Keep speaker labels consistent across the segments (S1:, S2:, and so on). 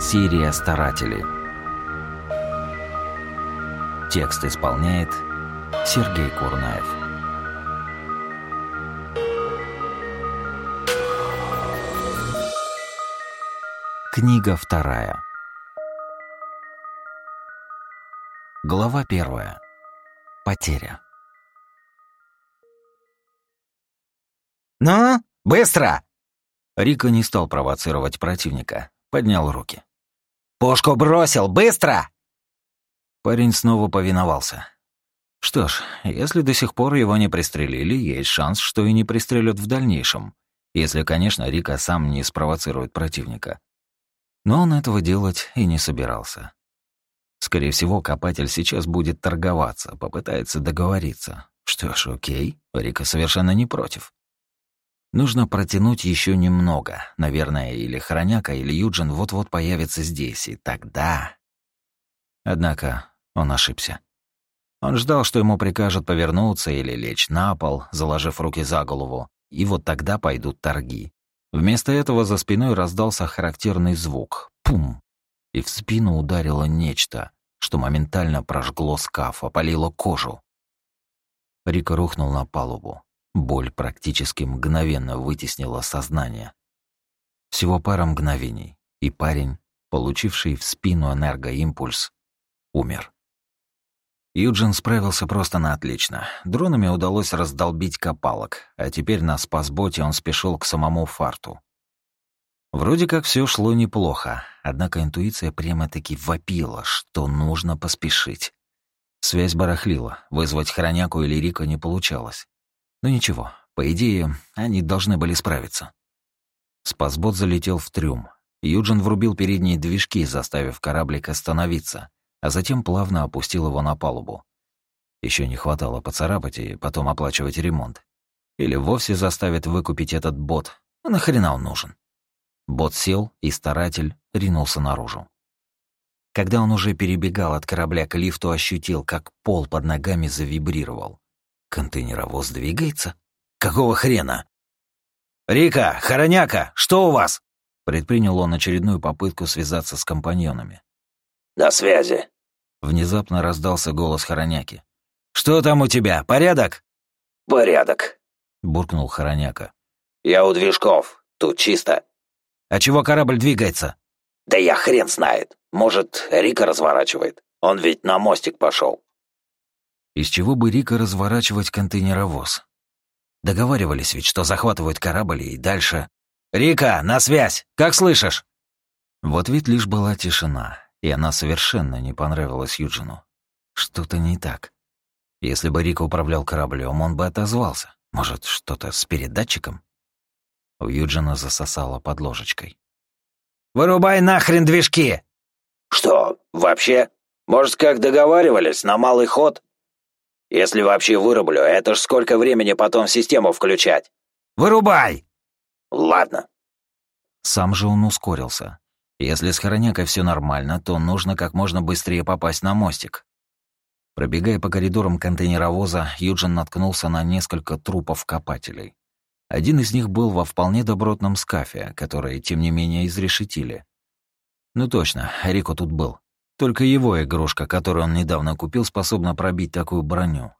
S1: Сирия старателей. Текст исполняет Сергей Курнаев. Книга вторая. Глава первая. Потеря.
S2: «Ну, быстро!»
S1: Рика не стал провоцировать противника, поднял руки.
S2: «Пушку бросил! Быстро!»
S1: Парень снова повиновался. Что ж, если до сих пор его не пристрелили, есть шанс, что и не пристрелят в дальнейшем. Если, конечно, Рика сам не спровоцирует противника. Но он этого делать и не собирался. Скорее всего, копатель сейчас будет торговаться, попытается договориться. Что ж, окей, Рика совершенно не против. Нужно протянуть еще немного. Наверное, или Хроняка, или Юджин вот-вот появится здесь, и тогда... Однако он ошибся. Он ждал, что ему прикажут повернуться или лечь на пол, заложив руки за голову, и вот тогда пойдут торги. Вместо этого за спиной раздался характерный звук — пум, и в спину ударило нечто, что моментально прожгло скаф, опалило кожу. Рика рухнул на палубу. Боль практически мгновенно вытеснила сознание. Всего пара мгновений, и парень, получивший в спину энергоимпульс, умер. Юджин справился просто на отлично. Дронами удалось раздолбить копалок, а теперь на спасботе он спешил к самому фарту. Вроде как все шло неплохо, однако интуиция прямо-таки вопила, что нужно поспешить. Связь барахлила, вызвать хроняку или Рика не получалось. Но ничего, по идее, они должны были справиться. Спасбот залетел в трюм. Юджин врубил передние движки, заставив кораблик остановиться, а затем плавно опустил его на палубу. Еще не хватало поцарапать и потом оплачивать ремонт. Или вовсе заставит выкупить этот бот. А нахрена он нужен? Бот сел, и старатель ринулся наружу. Когда он уже перебегал от корабля к лифту, ощутил, как пол под ногами завибрировал. Контейнеровоз двигается? Какого хрена? «Рика! Хороняка! Что у вас?» Предпринял он очередную попытку связаться с компаньонами.
S3: «На связи!»
S1: Внезапно раздался голос Хороняки. «Что там у тебя? Порядок?»
S3: «Порядок», —
S1: буркнул Хороняка.
S3: «Я у движков. Тут чисто».
S1: «А чего корабль двигается?»
S3: «Да я хрен знает. Может, Рика разворачивает. Он ведь на мостик пошел.
S1: Из чего бы Рика разворачивать контейнеровоз? Договаривались ведь, что захватывают корабль и дальше... «Рика, на связь! Как слышишь?» В ответ лишь была тишина, и она совершенно не понравилась Юджину. Что-то не так. Если бы Рика управлял кораблем, он бы отозвался. Может, что-то с передатчиком? У Юджина засосало под ложечкой.
S2: «Вырубай нахрен движки!»
S3: «Что, вообще? Может, как договаривались, на малый ход?» Если вообще вырублю, это ж сколько времени потом систему включать?
S2: Вырубай!
S3: Ладно.
S1: Сам же он ускорился. Если с Хоронякой все нормально, то нужно как можно быстрее попасть на мостик. Пробегая по коридорам контейнеровоза, Юджин наткнулся на несколько трупов копателей. Один из них был во вполне добротном скафе, который, тем не менее, изрешетили. Ну точно, Рико тут был. Только его игрушка, которую он недавно купил, способна пробить такую броню.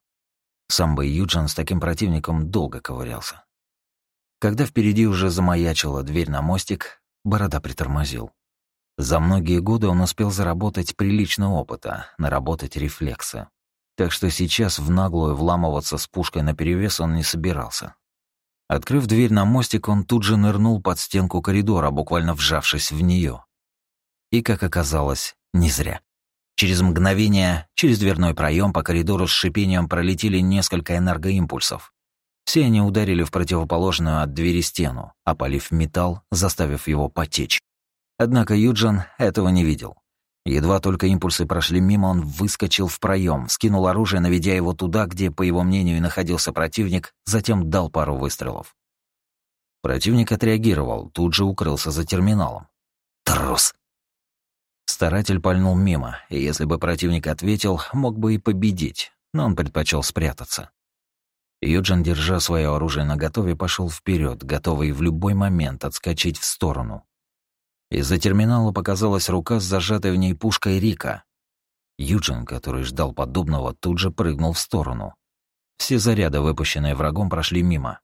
S1: Сам бы Юджин с таким противником долго ковырялся. Когда впереди уже замаячила дверь на мостик, Борода притормозил. За многие годы он успел заработать прилично опыта, наработать рефлексы. Так что сейчас в наглую вламываться с пушкой наперевес он не собирался. Открыв дверь на мостик, он тут же нырнул под стенку коридора, буквально вжавшись в нее. И, как оказалось, не зря. Через мгновение, через дверной проем по коридору с шипением пролетели несколько энергоимпульсов. Все они ударили в противоположную от двери стену, опалив металл, заставив его потечь. Однако Юджин этого не видел. Едва только импульсы прошли мимо, он выскочил в проем, скинул оружие, наведя его туда, где, по его мнению, находился противник, затем дал пару выстрелов. Противник отреагировал, тут же укрылся за терминалом. Трус! Старатель пальнул мимо, и если бы противник ответил, мог бы и победить, но он предпочел спрятаться. Юджин, держа свое оружие наготове, пошел вперед, готовый в любой момент отскочить в сторону. Из-за терминала показалась рука с зажатой в ней пушкой Рика. Юджин, который ждал подобного, тут же прыгнул в сторону. Все заряды, выпущенные врагом, прошли мимо.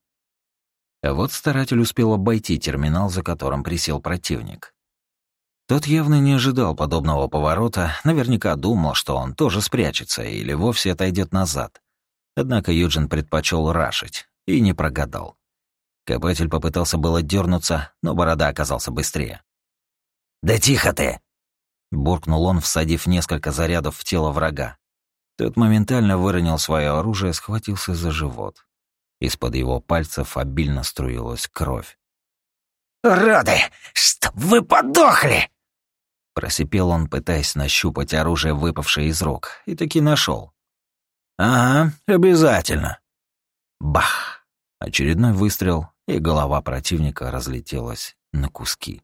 S1: А вот старатель успел обойти терминал, за которым присел противник. Тот явно не ожидал подобного поворота, наверняка думал, что он тоже спрячется или вовсе отойдет назад. Однако Юджин предпочел рашить и не прогадал. Копатель попытался было дернуться, но борода оказался быстрее.
S2: «Да тихо ты!»
S1: — буркнул он, всадив несколько зарядов в тело врага. Тот моментально выронил свое оружие схватился за живот. Из-под его пальцев обильно струилась кровь.
S2: «Роды! Чтоб вы подохли!»
S1: Просипел он, пытаясь нащупать оружие, выпавшее из рук, и таки нашел. «Ага, обязательно!» Бах! Очередной выстрел, и голова противника разлетелась на куски.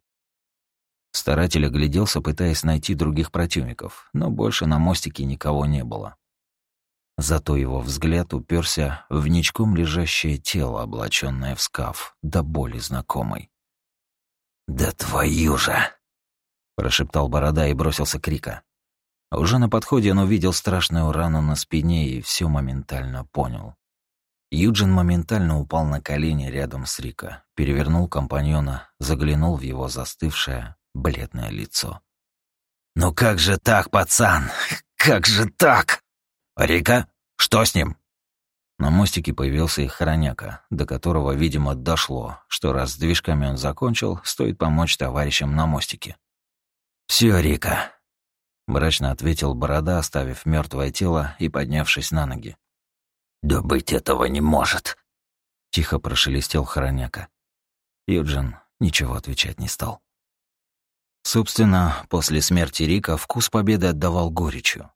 S1: Старатель огляделся, пытаясь найти других противников, но больше на мостике никого не было. Зато его взгляд уперся в ничком лежащее тело, облаченное в скаф, до боли знакомый.
S2: «Да твою же!»
S1: — прошептал Борода и бросился крика. Уже на подходе он увидел страшную рану на спине и все моментально понял. Юджин моментально упал на колени рядом с Рика, перевернул компаньона, заглянул в его застывшее, бледное лицо.
S2: «Ну как же так, пацан? Как же так?» «Рика, что с ним?»
S1: На мостике появился и хороняка, до которого, видимо, дошло, что раз с движками он закончил, стоит помочь товарищам на мостике.
S2: «Всё, Рика», —
S1: мрачно ответил Борода, оставив мертвое тело и поднявшись на ноги.
S2: «Да быть этого не может», —
S1: тихо прошелестел хороняка. Юджин ничего отвечать не стал. Собственно, после смерти Рика вкус победы отдавал горечью.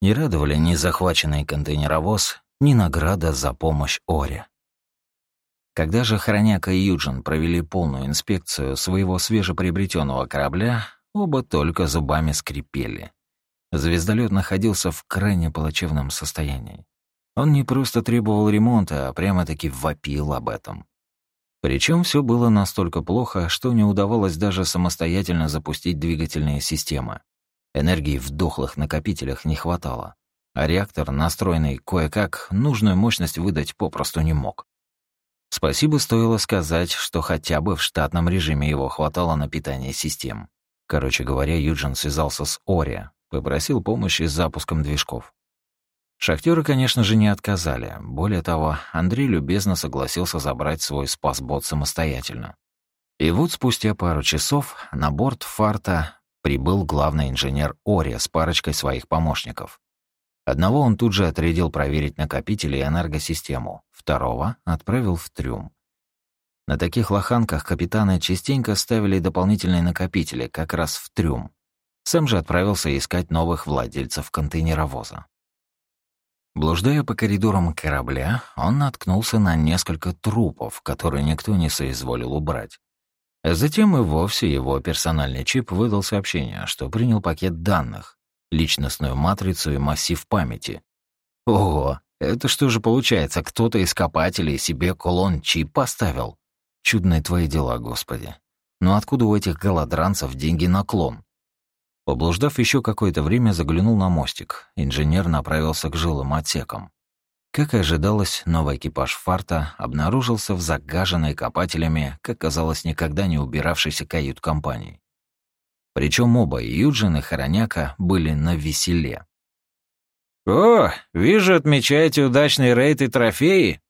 S1: Не радовали ни захваченный контейнеровоз, ни награда за помощь Оре. Когда же Хроняка и Юджин провели полную инспекцию своего свежеприобретенного корабля, оба только зубами скрипели. Звездолет находился в крайне плачевном состоянии. Он не просто требовал ремонта, а прямо-таки вопил об этом. Причем все было настолько плохо, что не удавалось даже самостоятельно запустить двигательные системы. Энергии в дохлых накопителях не хватало, а реактор, настроенный кое-как, нужную мощность выдать попросту не мог. Спасибо стоило сказать, что хотя бы в штатном режиме его хватало на питание систем. Короче говоря, Юджин связался с Ори, попросил помощи с запуском движков. Шахтеры, конечно же, не отказали. Более того, Андрей любезно согласился забрать свой спасбот самостоятельно. И вот спустя пару часов на борт фарта прибыл главный инженер Ори с парочкой своих помощников. Одного он тут же отрядил проверить накопители и энергосистему, второго отправил в трюм. На таких лоханках капитаны частенько ставили дополнительные накопители как раз в трюм. Сам же отправился искать новых владельцев контейнеровоза. Блуждая по коридорам корабля, он наткнулся на несколько трупов, которые никто не соизволил убрать. Затем и вовсе его персональный чип выдал сообщение, что принял пакет данных, личностную матрицу и массив памяти. Ого, это что же получается, кто-то из копателей себе кулон-чип поставил? Чудные твои дела, Господи. Но откуда у этих голодранцев деньги на клон? Поблуждав еще какое-то время, заглянул на мостик. Инженер направился к жилым отсекам. Как и ожидалось, новый экипаж фарта обнаружился в загаженной копателями, как казалось, никогда не убиравшейся кают-компании. Причем оба, Юджин и Хороняка, были на веселе. «О, вижу, отмечаете удачный рейд и трофеи».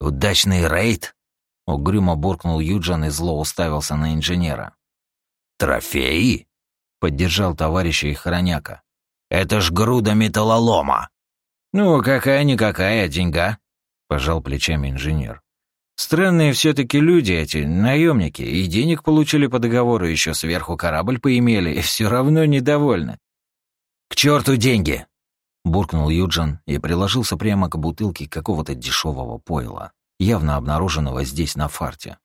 S2: «Удачный рейд?»
S1: — угрюмо буркнул Юджин и зло уставился на инженера.
S2: «Трофеи?»
S1: — поддержал товарища и Хороняка.
S2: «Это ж груда металлолома!»
S1: «Ну, какая-никакая деньга», — пожал плечами инженер. «Странные все таки люди эти, наемники, и денег получили по договору, еще сверху корабль поимели, и все равно недовольны».
S2: «К черту деньги!»
S1: — буркнул Юджин и приложился прямо к бутылке какого-то дешевого пойла, явно обнаруженного здесь на фарте.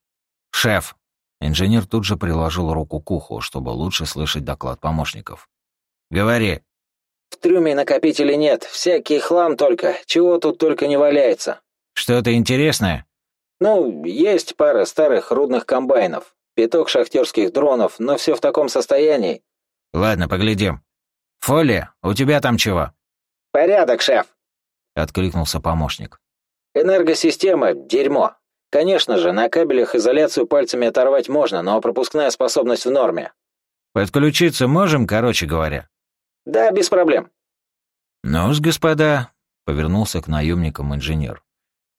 S1: «Шеф!» Инженер тут же приложил руку к уху, чтобы лучше слышать доклад помощников. «Говори!»
S4: В трюме накопителей нет, всякий хлам только, чего тут только не валяется.
S1: Что-то интересное?
S4: Ну, есть пара старых рудных комбайнов. пяток шахтерских дронов, но все в таком состоянии».
S1: «Ладно, поглядим. Фоли, у тебя там чего?»
S4: «Порядок, шеф», —
S1: откликнулся помощник.
S4: «Энергосистема — дерьмо. Конечно же, на кабелях изоляцию пальцами оторвать можно, но пропускная способность в норме».
S1: «Подключиться можем, короче говоря?»
S4: «Да, без проблем».
S1: «Ну-с, господа», — повернулся к наемникам инженер.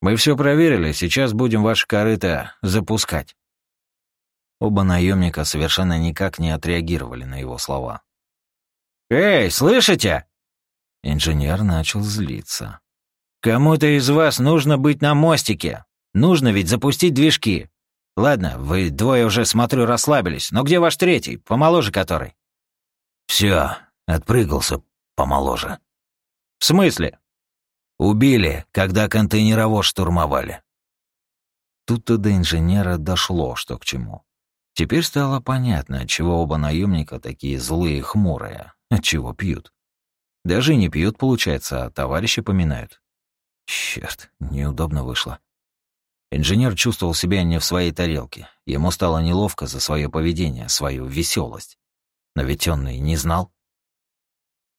S1: «Мы все проверили, сейчас будем ваши корыто запускать». Оба наемника совершенно никак не отреагировали на его слова. «Эй, слышите?» Инженер начал злиться. «Кому-то из вас нужно быть на мостике. Нужно ведь запустить движки. Ладно, вы двое уже, смотрю, расслабились. Но где ваш третий, помоложе который?»
S2: «Все, отпрыгался помоложе».
S1: «В смысле?»
S2: «Убили, когда контейнеровоз штурмовали».
S1: Тут-то до инженера дошло, что к чему. Теперь стало понятно, отчего оба наемника такие злые и хмурые, отчего пьют. Даже не пьют, получается, а товарищи поминают. Черт, неудобно вышло. Инженер чувствовал себя не в своей тарелке. Ему стало неловко за свое поведение, свою веселость. Но ведь он и не знал.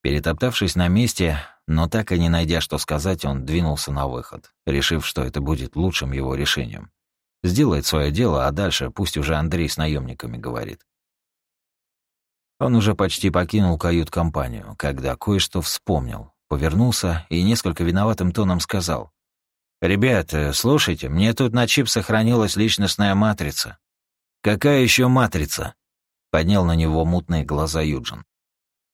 S1: Перетоптавшись на месте, но так и не найдя, что сказать, он двинулся на выход, решив, что это будет лучшим его решением. Сделает свое дело, а дальше пусть уже Андрей с наемниками говорит. Он уже почти покинул кают-компанию, когда кое-что вспомнил, повернулся и несколько виноватым тоном сказал. «Ребят, слушайте, мне тут на чип сохранилась личностная матрица». «Какая еще матрица?» — поднял на него мутные глаза Юджин.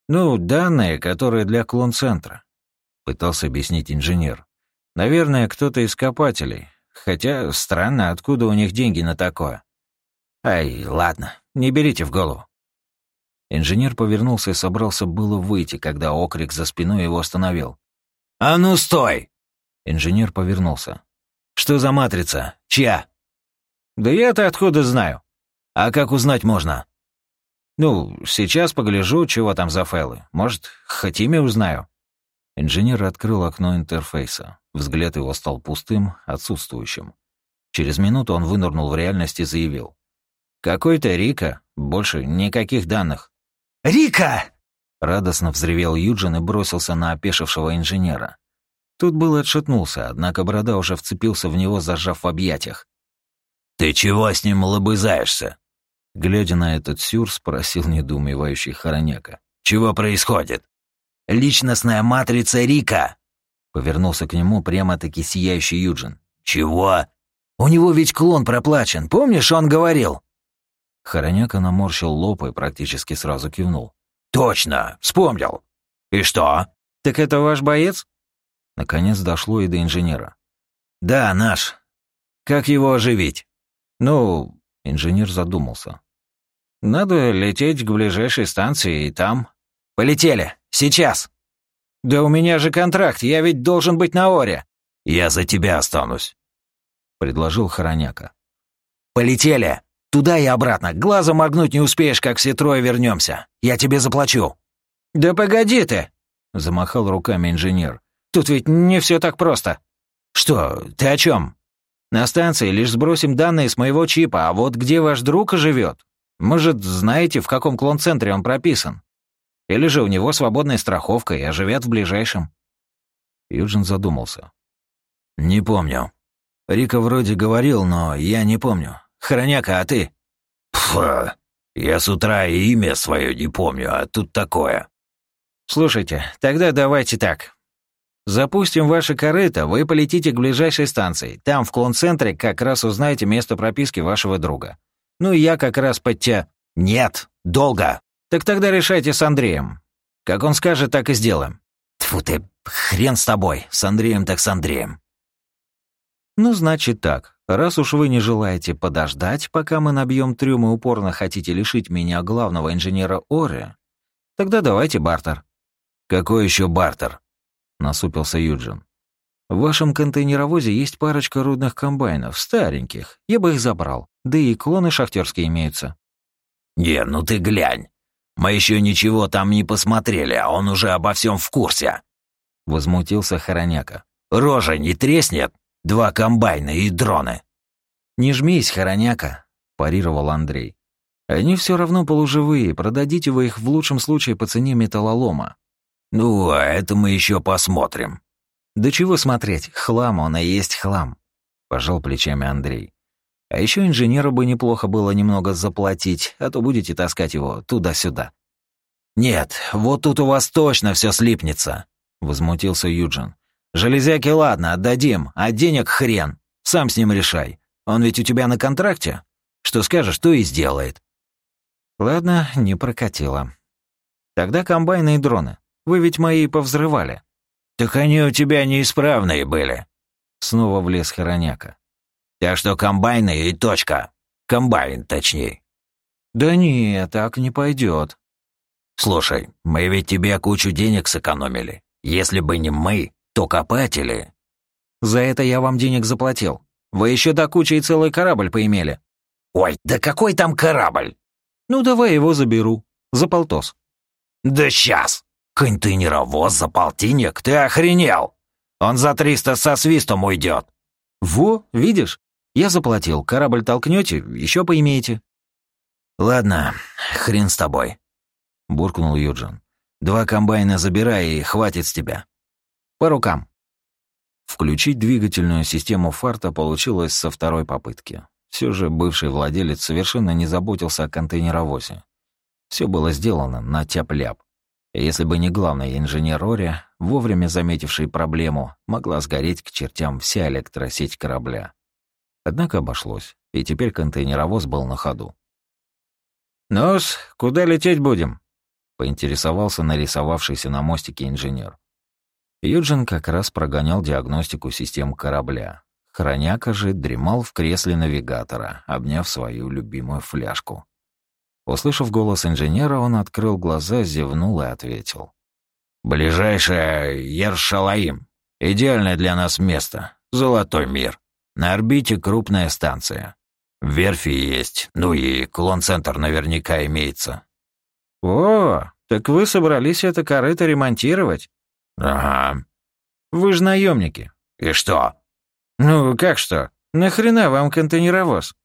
S1: «Ну, данные, которые для клон-центра», — пытался объяснить инженер. «Наверное, кто-то из копателей. Хотя странно, откуда у них деньги на такое». «Ай, ладно, не берите в голову. Инженер повернулся и собрался было выйти, когда окрик за спиной его остановил.
S2: «А ну, стой!»
S1: Инженер повернулся.
S2: «Что за матрица? Чья?»
S1: «Да я-то откуда знаю?»
S2: «А как узнать можно?»
S1: «Ну, сейчас погляжу, чего там за файлы. Может, хоть имя узнаю». Инженер открыл окно интерфейса. Взгляд его стал пустым, отсутствующим. Через минуту он вынырнул в реальность и заявил. «Какой-то Рика, больше никаких данных».
S2: «Рика!»
S1: — радостно взревел Юджин и бросился на опешившего инженера. Тут был отшатнулся, однако борода уже вцепился в него, зажав в объятиях.
S2: «Ты чего с ним лобызаешься?»
S1: Глядя на этот сюр, спросил недоумевающий Хороняка.
S2: «Чего происходит?» «Личностная матрица Рика!»
S1: Повернулся к нему прямо-таки сияющий Юджин.
S2: «Чего? У него ведь клон проплачен, помнишь, он говорил?»
S1: Хороняка наморщил лоб и практически сразу кивнул.
S2: «Точно! Вспомнил! И что?»
S1: «Так это ваш боец?» Наконец дошло и до инженера.
S2: «Да, наш. Как его оживить?»
S1: «Ну...» — инженер задумался. «Надо лететь к ближайшей станции и там...»
S2: «Полетели! Сейчас!»
S1: «Да у меня же контракт, я ведь должен быть на Оре!»
S2: «Я за тебя останусь», —
S1: предложил Хороняка.
S2: «Полетели! Туда и обратно. Глазом моргнуть не успеешь, как все трое вернемся. Я тебе заплачу».
S1: «Да погоди ты!» — замахал руками инженер. «Тут ведь не все так просто». «Что? Ты о чем? На станции лишь сбросим данные с моего чипа, а вот где ваш друг живет? Может, знаете, в каком клон-центре он прописан? Или же у него свободная страховка и оживет в ближайшем?» Юджин задумался.
S2: «Не помню. Рика вроде говорил, но я не помню. Хроняка, а ты?» «Фу, я с утра и имя свое не помню, а тут такое».
S1: «Слушайте, тогда давайте так. Запустим ваше корыто, вы полетите к ближайшей станции. Там, в клон-центре, как раз узнаете место прописки вашего друга. Ну и я как раз подтя...»
S2: «Нет, долго».
S1: «Так тогда решайте с Андреем. Как он скажет, так и сделаем».
S2: Тфу ты, хрен с тобой, с Андреем так с Андреем.
S1: Ну, значит так. Раз уж вы не желаете подождать, пока мы набьем трюм и упорно хотите лишить меня главного инженера Ори, тогда давайте бартер».
S2: «Какой еще бартер?»
S1: — насупился Юджин. «В вашем контейнеровозе есть парочка рудных комбайнов, стареньких. Я бы их забрал. Да и клоны шахтерские имеются».
S2: «Не, ну ты глянь. Мы еще ничего там не посмотрели, а он уже обо всем в курсе».
S1: Возмутился Хороняка.
S2: «Рожа не треснет?» Два комбайна и дроны».
S1: «Не жмись, хороняка», — парировал Андрей. Они все равно полуживые, продадите вы их в лучшем случае по цене металлолома.
S2: Ну, а это мы еще посмотрим.
S1: Да чего смотреть, хлам он и есть хлам, пожал плечами Андрей. А еще инженеру бы неплохо было немного заплатить, а то будете таскать его туда-сюда.
S2: Нет, вот тут у вас точно все слипнется, возмутился Юджин. Железяки ладно, отдадим, а денег хрен. Сам с ним решай. Он ведь у тебя на контракте. Что скажешь, то и сделает.
S1: Ладно, не прокатило. Тогда комбайны и дроны. Вы ведь мои повзрывали.
S2: Так они у тебя неисправные были.
S1: Снова влез Хороняка.
S2: Так что комбайны и точка. Комбайн, точнее.
S1: Да не, так не пойдет.
S2: Слушай, мы ведь тебе кучу денег сэкономили. Если бы не мы, то копатели.
S1: За это я вам денег заплатил. Вы еще до кучи и целый корабль поимели.
S2: Ой, да какой там корабль?
S1: Ну, давай его заберу. За полтос.
S2: Да сейчас. Контейнеровоз за полтинник? Ты охренел? Он за триста со свистом уйдет.
S1: Во, видишь? Я заплатил. Корабль толкнете, еще поимеете.
S2: Ладно, хрен с тобой. Буркнул Юджин. Два комбайна забирай и хватит с тебя.
S1: По рукам.
S2: Включить двигательную систему фарта получилось со второй попытки. Все же бывший владелец совершенно не заботился о контейнеровозе. Все было сделано на тяп-ляп. Если бы не главный инженер Ори, вовремя заметивший проблему, могла сгореть к чертям вся электросеть корабля. Однако обошлось, и теперь контейнеровоз был на ходу.
S1: «Ну-с, куда лететь будем?»
S2: — поинтересовался нарисовавшийся на мостике инженер. Юджин как раз прогонял диагностику систем корабля. Хроняка же дремал в кресле навигатора, обняв свою любимую фляжку. Услышав голос инженера, он открыл глаза, зевнул и ответил. «Ближайшая Ершалаим. Идеальное для нас место. Золотой мир. На орбите крупная станция. Верфи есть, ну и клон-центр наверняка имеется».
S1: «О, так вы собрались это корыто ремонтировать?»
S2: «Ага».
S1: «Вы же наемники».
S2: «И что?»
S1: «Ну, как что? Нахрена вам контейнеровоз?»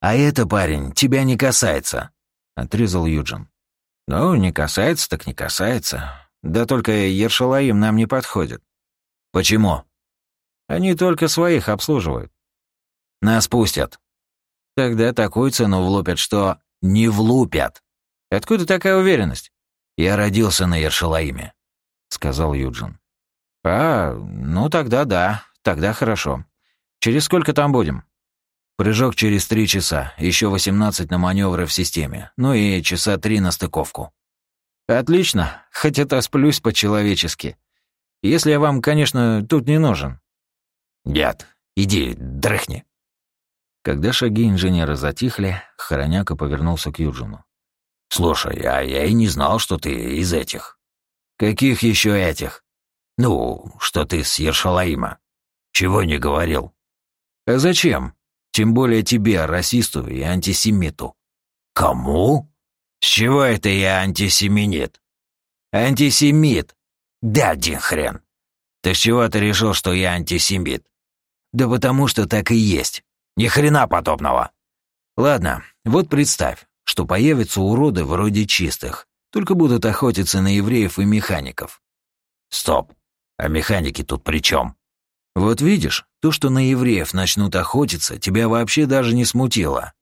S2: «А это, парень, тебя не касается», — отрезал Юджин.
S1: «Ну, не касается, так не касается. Да только Ершалаим нам не подходит».
S2: «Почему?»
S1: «Они только своих обслуживают».
S2: «Нас пустят».
S1: «Тогда такую цену влупят, что...»
S2: «Не влупят».
S1: «Откуда такая уверенность?»
S2: «Я родился на Ершалаиме», — сказал Юджин.
S1: «А, ну тогда да, тогда хорошо. Через сколько там будем?
S2: Прыжок через три часа, еще восемнадцать на маневры в системе, ну и часа три на стыковку.
S1: Отлично, хоть это сплюсь по-человечески. Если я вам, конечно, тут не нужен.
S2: Дед, иди, дрыхни.
S1: Когда шаги инженера затихли, Хороняка повернулся к Юджину.
S2: «Слушай, а я и не знал, что ты из этих». «Каких еще этих?» «Ну, что ты с Ершалаима. Чего не говорил?»
S1: А зачем? Тем более тебе, расисту и антисемиту.
S2: Кому? С чего это я антисеминит?
S1: Антисемит.
S2: Да, один хрен. Ты с чего ты решил, что я антисемит?
S1: Да потому что так и есть.
S2: Ни хрена подобного.
S1: Ладно, вот представь, что появятся уроды вроде чистых, только будут охотиться на евреев и механиков.
S2: Стоп. А механики тут при чем?
S1: Вот видишь, то, что на евреев начнут охотиться, тебя вообще даже не смутило.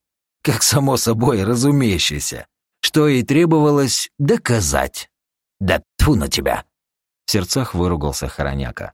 S1: Как само собой разумеющееся. Что и требовалось доказать.
S2: Да тьфу на тебя.
S1: В сердцах выругался Хороняка.